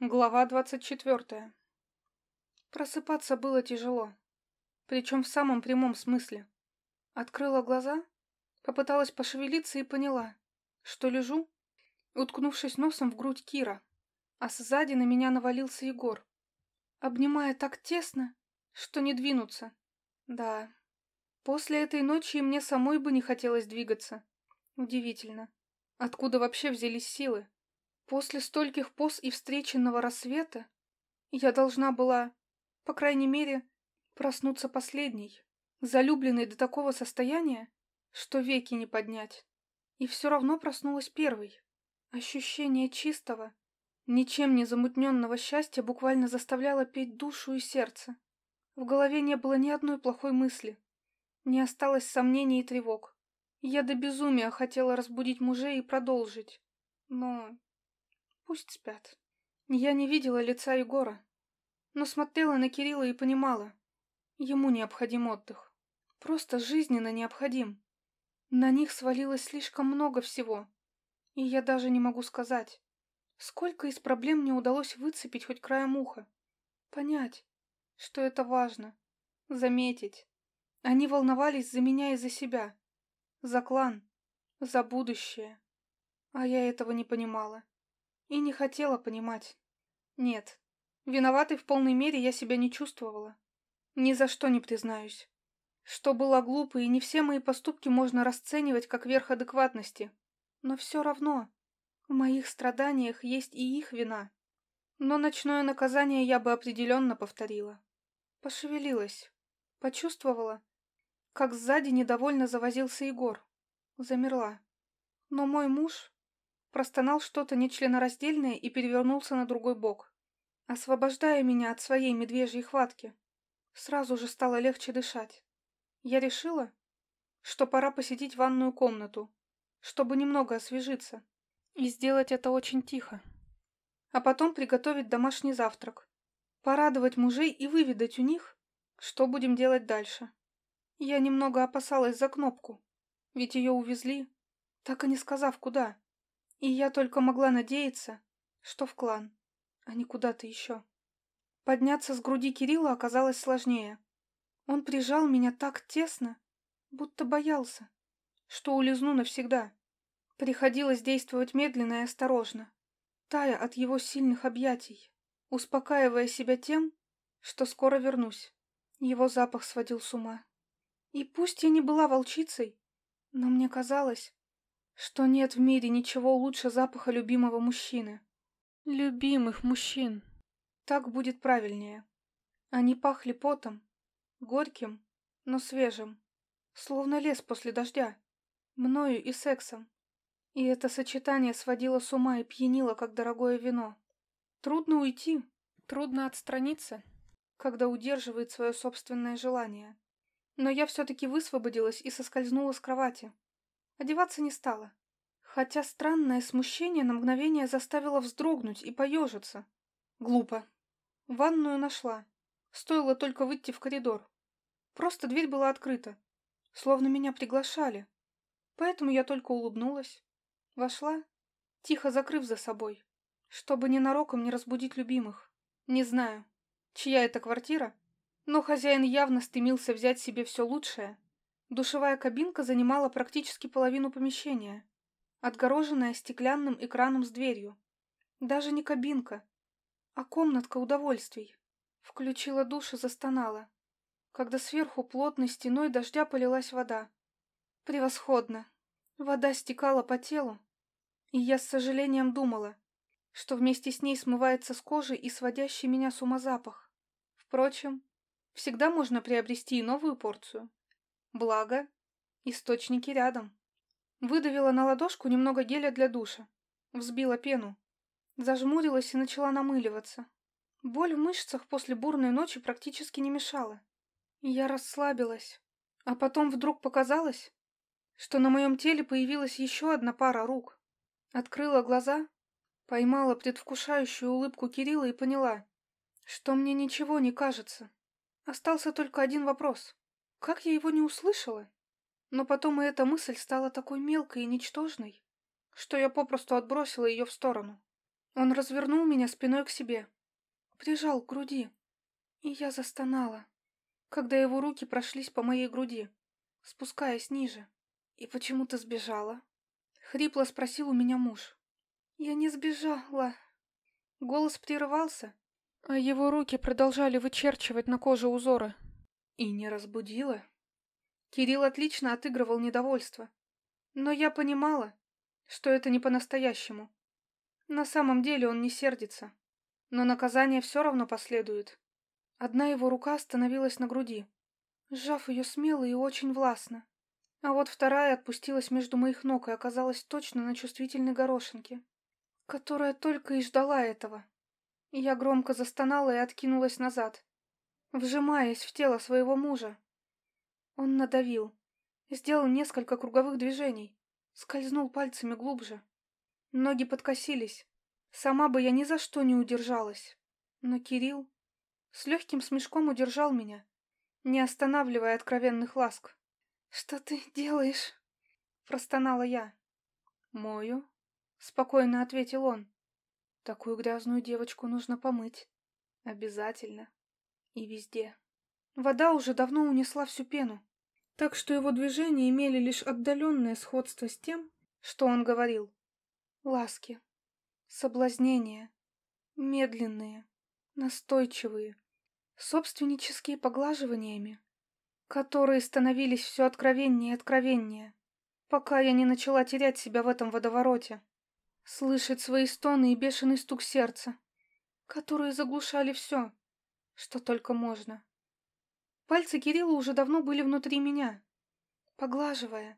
Глава двадцать четвертая. Просыпаться было тяжело. Причем в самом прямом смысле. Открыла глаза, попыталась пошевелиться и поняла, что лежу, уткнувшись носом в грудь Кира, а сзади на меня навалился Егор, обнимая так тесно, что не двинуться. Да, после этой ночи и мне самой бы не хотелось двигаться. Удивительно. Откуда вообще взялись силы? После стольких поз и встреченного рассвета я должна была, по крайней мере, проснуться последней, залюбленной до такого состояния, что веки не поднять. И все равно проснулась первой. Ощущение чистого, ничем не замутненного счастья буквально заставляло петь душу и сердце. В голове не было ни одной плохой мысли. Не осталось сомнений и тревог. Я до безумия хотела разбудить мужей и продолжить. Но Пусть спят. Я не видела лица Егора, но смотрела на Кирилла и понимала, ему необходим отдых. Просто жизненно необходим. На них свалилось слишком много всего, и я даже не могу сказать, сколько из проблем мне удалось выцепить хоть краем уха. Понять, что это важно, заметить. Они волновались за меня и за себя, за клан, за будущее. А я этого не понимала. И не хотела понимать. Нет, виноватой в полной мере я себя не чувствовала. Ни за что не признаюсь. Что было глупо, и не все мои поступки можно расценивать как верх адекватности. Но все равно, в моих страданиях есть и их вина. Но ночное наказание я бы определенно повторила. Пошевелилась. Почувствовала, как сзади недовольно завозился Егор. Замерла. Но мой муж простонал что-то нечленораздельное и перевернулся на другой бок, освобождая меня от своей медвежьей хватки. Сразу же стало легче дышать. Я решила, что пора посетить ванную комнату, чтобы немного освежиться, и сделать это очень тихо. А потом приготовить домашний завтрак, порадовать мужей и выведать у них, что будем делать дальше. Я немного опасалась за кнопку, ведь ее увезли, так и не сказав куда. И я только могла надеяться, что в клан, а не куда-то еще. Подняться с груди Кирилла оказалось сложнее. Он прижал меня так тесно, будто боялся, что улизну навсегда. Приходилось действовать медленно и осторожно, тая от его сильных объятий, успокаивая себя тем, что скоро вернусь. Его запах сводил с ума. И пусть я не была волчицей, но мне казалось, что нет в мире ничего лучше запаха любимого мужчины. Любимых мужчин. Так будет правильнее. Они пахли потом, горьким, но свежим, словно лес после дождя, мною и сексом. И это сочетание сводило с ума и пьянило, как дорогое вино. Трудно уйти, трудно отстраниться, когда удерживает свое собственное желание. Но я все-таки высвободилась и соскользнула с кровати. Одеваться не стала. Хотя странное смущение на мгновение заставило вздрогнуть и поежиться. Глупо. Ванную нашла. Стоило только выйти в коридор. Просто дверь была открыта. Словно меня приглашали. Поэтому я только улыбнулась. Вошла, тихо закрыв за собой, чтобы ненароком не разбудить любимых. Не знаю, чья это квартира, но хозяин явно стремился взять себе все лучшее Душевая кабинка занимала практически половину помещения, отгороженная стеклянным экраном с дверью. Даже не кабинка, а комнатка удовольствий. Включила душ и застонала, когда сверху плотной стеной дождя полилась вода. Превосходно. Вода стекала по телу, и я с сожалением думала, что вместе с ней смывается с кожи и сводящий меня с ума запах. Впрочем, всегда можно приобрести и новую порцию. Благо, источники рядом. Выдавила на ладошку немного геля для душа. Взбила пену. Зажмурилась и начала намыливаться. Боль в мышцах после бурной ночи практически не мешала. Я расслабилась. А потом вдруг показалось, что на моем теле появилась еще одна пара рук. Открыла глаза, поймала предвкушающую улыбку Кирилла и поняла, что мне ничего не кажется. Остался только один вопрос. Как я его не услышала? Но потом и эта мысль стала такой мелкой и ничтожной, что я попросту отбросила ее в сторону. Он развернул меня спиной к себе, прижал к груди, и я застонала, когда его руки прошлись по моей груди, спускаясь ниже. «И почему ты сбежала?» — хрипло спросил у меня муж. «Я не сбежала». Голос прерывался, а его руки продолжали вычерчивать на коже узоры. «И не разбудила?» Кирилл отлично отыгрывал недовольство. Но я понимала, что это не по-настоящему. На самом деле он не сердится. Но наказание все равно последует. Одна его рука остановилась на груди, сжав ее смело и очень властно. А вот вторая отпустилась между моих ног и оказалась точно на чувствительной горошинке, которая только и ждала этого. Я громко застонала и откинулась назад, вжимаясь в тело своего мужа. Он надавил, сделал несколько круговых движений, скользнул пальцами глубже. Ноги подкосились. Сама бы я ни за что не удержалась. Но Кирилл с легким смешком удержал меня, не останавливая откровенных ласк. «Что ты делаешь?» — простонала я. «Мою», — спокойно ответил он. «Такую грязную девочку нужно помыть. Обязательно. И везде». Вода уже давно унесла всю пену, так что его движения имели лишь отдаленное сходство с тем, что он говорил. Ласки, соблазнения, медленные, настойчивые, собственнические поглаживаниями, которые становились все откровеннее и откровеннее, пока я не начала терять себя в этом водовороте, слышать свои стоны и бешеный стук сердца, которые заглушали все, что только можно. Пальцы Кирилла уже давно были внутри меня, поглаживая,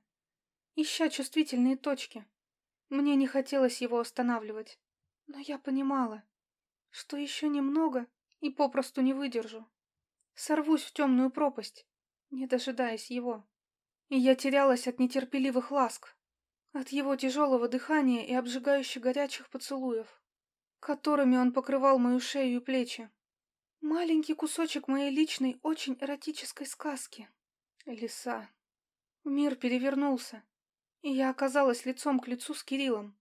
ища чувствительные точки. Мне не хотелось его останавливать, но я понимала, что еще немного и попросту не выдержу. Сорвусь в темную пропасть, не дожидаясь его. И я терялась от нетерпеливых ласк, от его тяжелого дыхания и обжигающих горячих поцелуев, которыми он покрывал мою шею и плечи. Маленький кусочек моей личной, очень эротической сказки. Лиса. Мир перевернулся, и я оказалась лицом к лицу с Кириллом.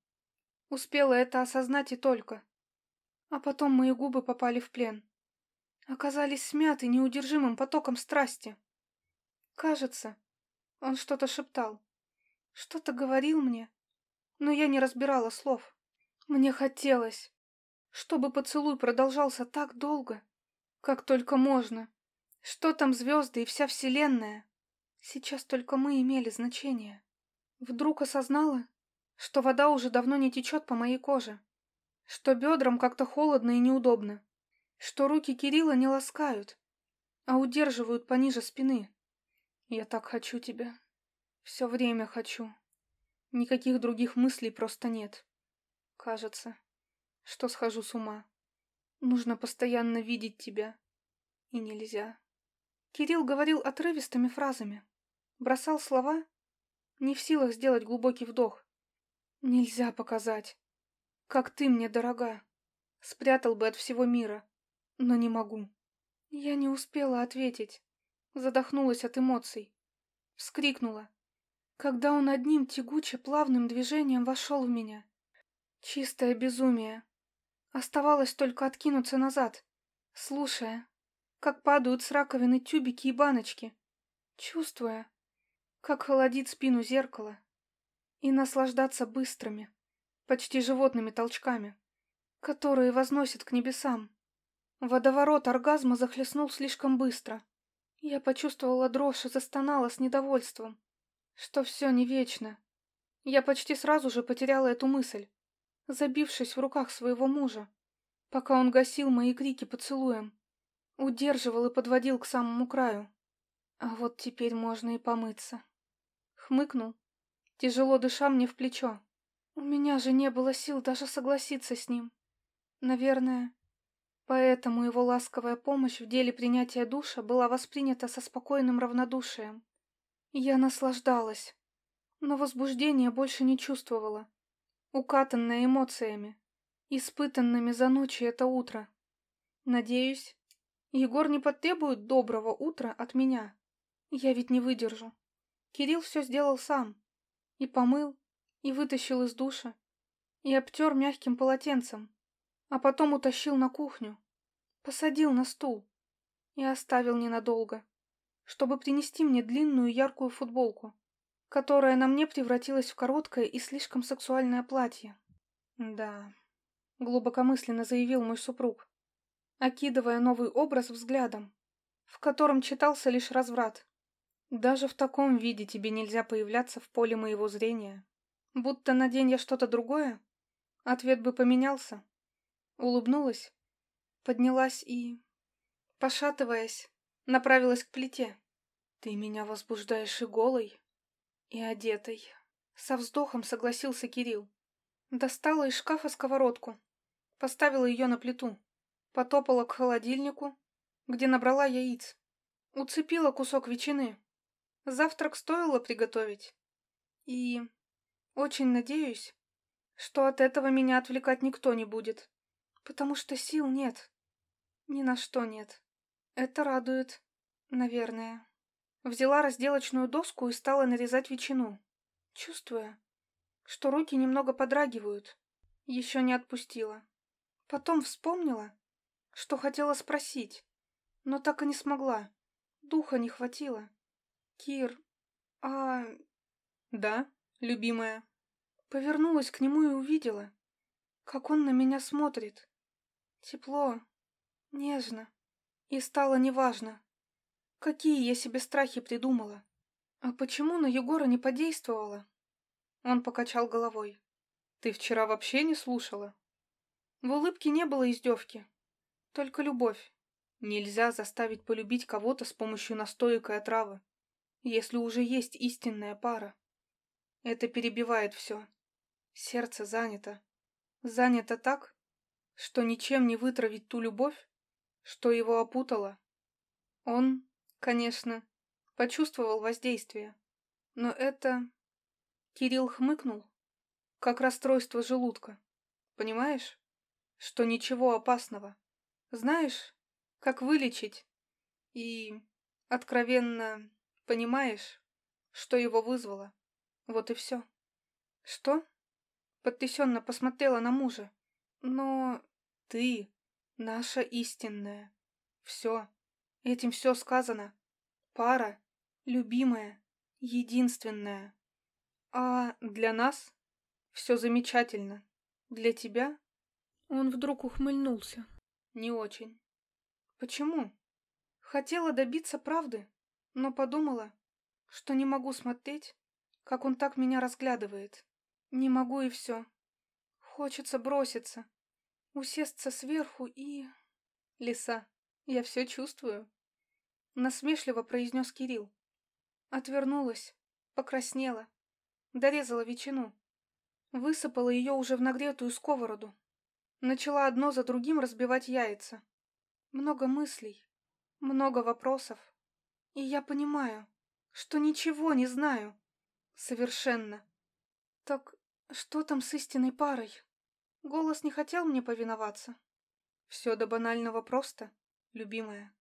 Успела это осознать и только. А потом мои губы попали в плен. Оказались смяты неудержимым потоком страсти. Кажется, он что-то шептал. Что-то говорил мне, но я не разбирала слов. Мне хотелось, чтобы поцелуй продолжался так долго, как только можно. Что там звезды и вся вселенная? Сейчас только мы имели значение. Вдруг осознала, что вода уже давно не течет по моей коже, что бедрам как-то холодно и неудобно, что руки Кирилла не ласкают, а удерживают пониже спины. Я так хочу тебя. Все время хочу. Никаких других мыслей просто нет. Кажется, что схожу с ума. Нужно постоянно видеть тебя. И нельзя. Кирилл говорил отрывистыми фразами. Бросал слова, не в силах сделать глубокий вдох. Нельзя показать. Как ты мне дорога. Спрятал бы от всего мира. Но не могу. Я не успела ответить. Задохнулась от эмоций. Вскрикнула. Когда он одним тягуче плавным движением вошел в меня. Чистое безумие. Оставалось только откинуться назад, слушая, как падают с раковины тюбики и баночки, чувствуя, как холодит спину зеркало, и наслаждаться быстрыми, почти животными толчками, которые возносят к небесам. Водоворот оргазма захлестнул слишком быстро. Я почувствовала дрожь и застонала с недовольством, что все не вечно. Я почти сразу же потеряла эту мысль забившись в руках своего мужа, пока он гасил мои крики поцелуем, удерживал и подводил к самому краю. А вот теперь можно и помыться. Хмыкнул, тяжело дыша мне в плечо. У меня же не было сил даже согласиться с ним. Наверное, поэтому его ласковая помощь в деле принятия душа была воспринята со спокойным равнодушием. Я наслаждалась, но возбуждения больше не чувствовала укатанная эмоциями, испытанными за ночь и это утро. Надеюсь, Егор не потребует доброго утра от меня. Я ведь не выдержу. Кирилл все сделал сам. И помыл, и вытащил из душа, и обтер мягким полотенцем, а потом утащил на кухню, посадил на стул и оставил ненадолго, чтобы принести мне длинную яркую футболку, которая на мне превратилась в короткое и слишком сексуальное платье. Да, глубокомысленно заявил мой супруг, окидывая новый образ взглядом, в котором читался лишь разврат. Даже в таком виде тебе нельзя появляться в поле моего зрения. Будто надень я что-то другое, ответ бы поменялся. Улыбнулась, поднялась и, пошатываясь, направилась к плите. Ты меня возбуждаешь и голой, и одетой. Со вздохом согласился Кирилл. Достала из шкафа сковородку, поставила ее на плиту, потопала к холодильнику, где набрала яиц, уцепила кусок ветчины. Завтрак стоило приготовить. И очень надеюсь, что от этого меня отвлекать никто не будет, потому что сил нет. Ни на что нет. Это радует, наверное. Взяла разделочную доску и стала нарезать ветчину, чувствуя, что руки немного подрагивают. Еще не отпустила. Потом вспомнила, что хотела спросить, но так и не смогла. Духа не хватило. Кир, а... Да, любимая. Повернулась к нему и увидела, как он на меня смотрит. Тепло, нежно. И стало неважно, какие я себе страхи придумала. А почему на Егора не подействовало? Он покачал головой. Ты вчера вообще не слушала? В улыбке не было издевки, только любовь. Нельзя заставить полюбить кого-то с помощью настоек и отравы, если уже есть истинная пара. Это перебивает все. Сердце занято. Занято так, что ничем не вытравить ту любовь, что его опутало. Он, конечно, почувствовал воздействие, но это... Кирилл хмыкнул, как расстройство желудка. Понимаешь, что ничего опасного. Знаешь, как вылечить? И откровенно понимаешь, что его вызвало. Вот и все. Что? Потрясенно посмотрела на мужа. Но ты наша истинная. Все. Этим все сказано. Пара. Любимая. Единственная. А для нас все замечательно. Для тебя? Он вдруг ухмыльнулся. Не очень. Почему? Хотела добиться правды, но подумала, что не могу смотреть, как он так меня разглядывает. Не могу и все. Хочется броситься, усесться сверху и... Лиса, я все чувствую. Насмешливо произнес Кирилл. Отвернулась, покраснела, дорезала ветчину. Высыпала ее уже в нагретую сковороду. Начала одно за другим разбивать яйца. Много мыслей, много вопросов. И я понимаю, что ничего не знаю. Совершенно. Так что там с истинной парой? Голос не хотел мне повиноваться. Все до банального просто, любимая.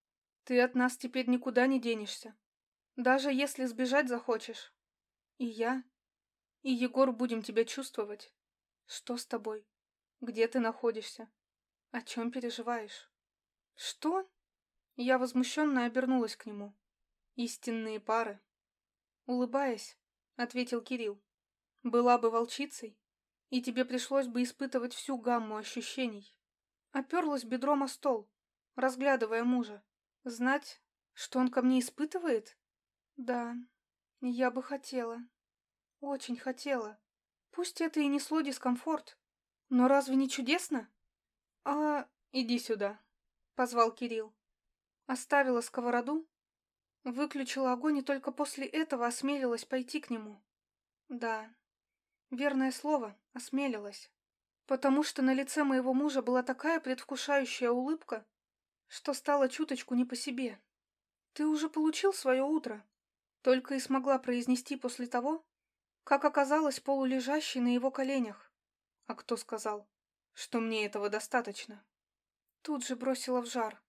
Ты от нас теперь никуда не денешься. Даже если сбежать захочешь. И я, и Егор будем тебя чувствовать. Что с тобой? Где ты находишься? О чем переживаешь? Что? Я возмущенно обернулась к нему. Истинные пары. Улыбаясь, ответил Кирилл. Была бы волчицей, и тебе пришлось бы испытывать всю гамму ощущений. Оперлась бедром о стол, разглядывая мужа. Знать, что он ко мне испытывает? Да, я бы хотела. Очень хотела. Пусть это и несло дискомфорт, но разве не чудесно? А, иди сюда, позвал Кирилл. Оставила сковороду, выключила огонь и только после этого осмелилась пойти к нему. Да, верное слово, осмелилась. Потому что на лице моего мужа была такая предвкушающая улыбка, что стало чуточку не по себе. «Ты уже получил свое утро?» Только и смогла произнести после того, как оказалась полулежащей на его коленях. А кто сказал, что мне этого достаточно? Тут же бросила в жар.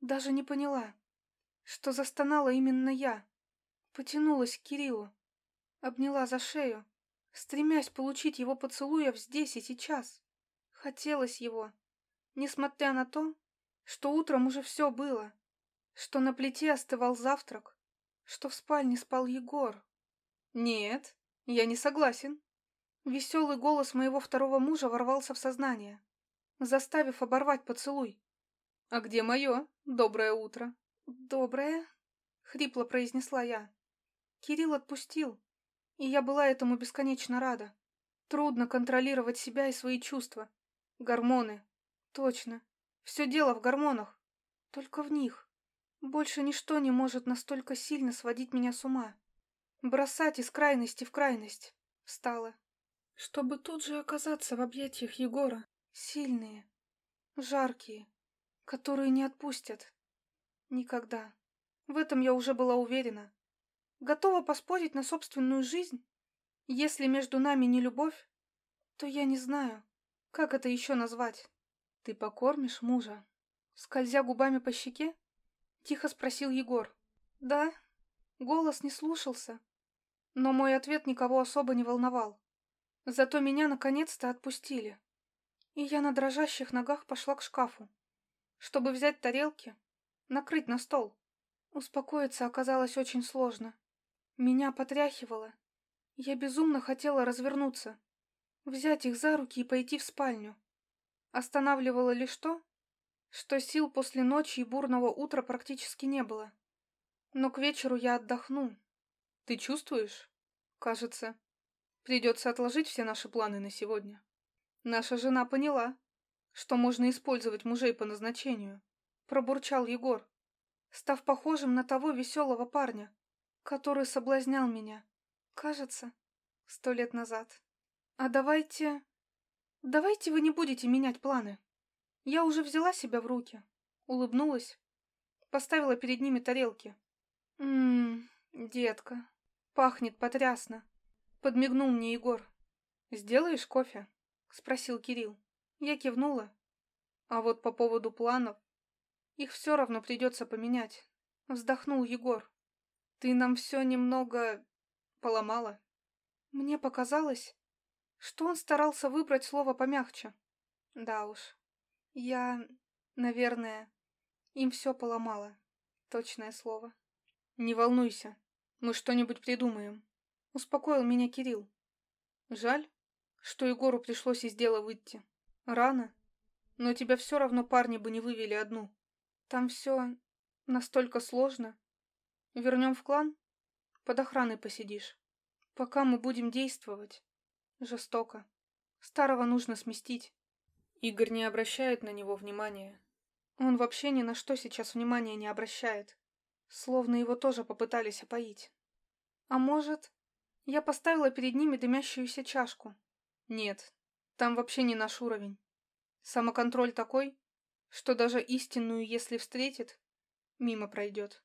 Даже не поняла, что застонала именно я. Потянулась к Кириллу, обняла за шею, стремясь получить его поцелуев здесь и сейчас. Хотелось его, Несмотря на то, что утром уже все было, что на плите остывал завтрак, что в спальне спал Егор. Нет, я не согласен. Веселый голос моего второго мужа ворвался в сознание, заставив оборвать поцелуй. «А где мое? Доброе утро!» «Доброе?» — хрипло произнесла я. Кирилл отпустил, и я была этому бесконечно рада. Трудно контролировать себя и свои чувства. Гормоны. Точно. Все дело в гормонах. Только в них. Больше ничто не может настолько сильно сводить меня с ума. Бросать из крайности в крайность. Встала. Чтобы тут же оказаться в объятиях Егора. Сильные. Жаркие. Которые не отпустят. Никогда. В этом я уже была уверена. Готова поспорить на собственную жизнь. Если между нами не любовь, то я не знаю, как это еще назвать. Ты покормишь мужа? Скользя губами по щеке, тихо спросил Егор. Да. Голос не слушался, но мой ответ никого особо не волновал. Зато меня наконец-то отпустили. И я на дрожащих ногах пошла к шкафу, чтобы взять тарелки, накрыть на стол. Успокоиться оказалось очень сложно. Меня потряхивало. Я безумно хотела развернуться, взять их за руки и пойти в спальню. Останавливало лишь то, что сил после ночи и бурного утра практически не было. Но к вечеру я отдохну. Ты чувствуешь? Кажется, придется отложить все наши планы на сегодня. Наша жена поняла, что можно использовать мужей по назначению. Пробурчал Егор, став похожим на того веселого парня, который соблазнял меня, кажется, сто лет назад. А давайте... Давайте вы не будете менять планы. Я уже взяла себя в руки, улыбнулась, поставила перед ними тарелки. Ммм, детка, пахнет потрясно. Подмигнул мне Егор. «Сделаешь кофе?» — спросил Кирилл. Я кивнула. А вот по поводу планов... Их все равно придется поменять. Вздохнул Егор. Ты нам все немного поломала. Мне показалось, что он старался выбрать слово помягче. Да уж. Я, наверное, им все поломала. Точное слово. Не волнуйся, мы что-нибудь придумаем. Успокоил меня Кирилл. Жаль, что Егору пришлось из дела выйти. Рано. Но тебя все равно парни бы не вывели одну. Там все настолько сложно. Вернем в клан? Под охраной посидишь. Пока мы будем действовать. Жестоко. Старого нужно сместить. Игорь не обращает на него внимания. Он вообще ни на что сейчас внимания не обращает. Словно его тоже попытались опоить. А может, я поставила перед ними дымящуюся чашку? Нет, там вообще не наш уровень. Самоконтроль такой, что даже истинную, если встретит, мимо пройдет.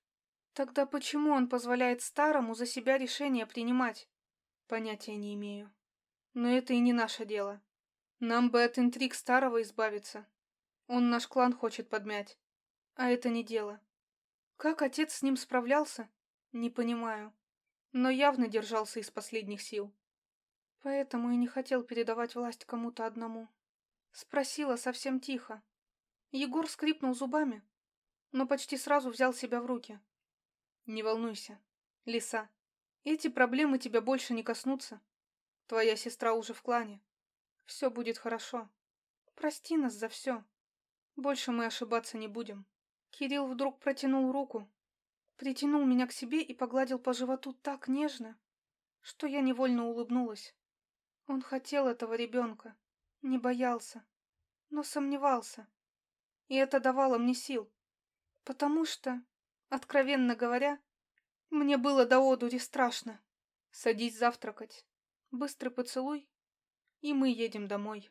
Тогда почему он позволяет старому за себя решение принимать? Понятия не имею. Но это и не наше дело. Нам бы от интриг старого избавиться. Он наш клан хочет подмять. А это не дело. Как отец с ним справлялся? Не понимаю. Но явно держался из последних сил. Поэтому и не хотел передавать власть кому-то одному. Спросила совсем тихо. Егор скрипнул зубами, но почти сразу взял себя в руки. Не волнуйся, лиса. Эти проблемы тебя больше не коснутся. Твоя сестра уже в клане. Все будет хорошо. Прости нас за все. Больше мы ошибаться не будем. Кирилл вдруг протянул руку, притянул меня к себе и погладил по животу так нежно, что я невольно улыбнулась. Он хотел этого ребенка, не боялся, но сомневался. И это давало мне сил, потому что Откровенно говоря, мне было до одури страшно. Садись завтракать. Быстрый поцелуй, и мы едем домой.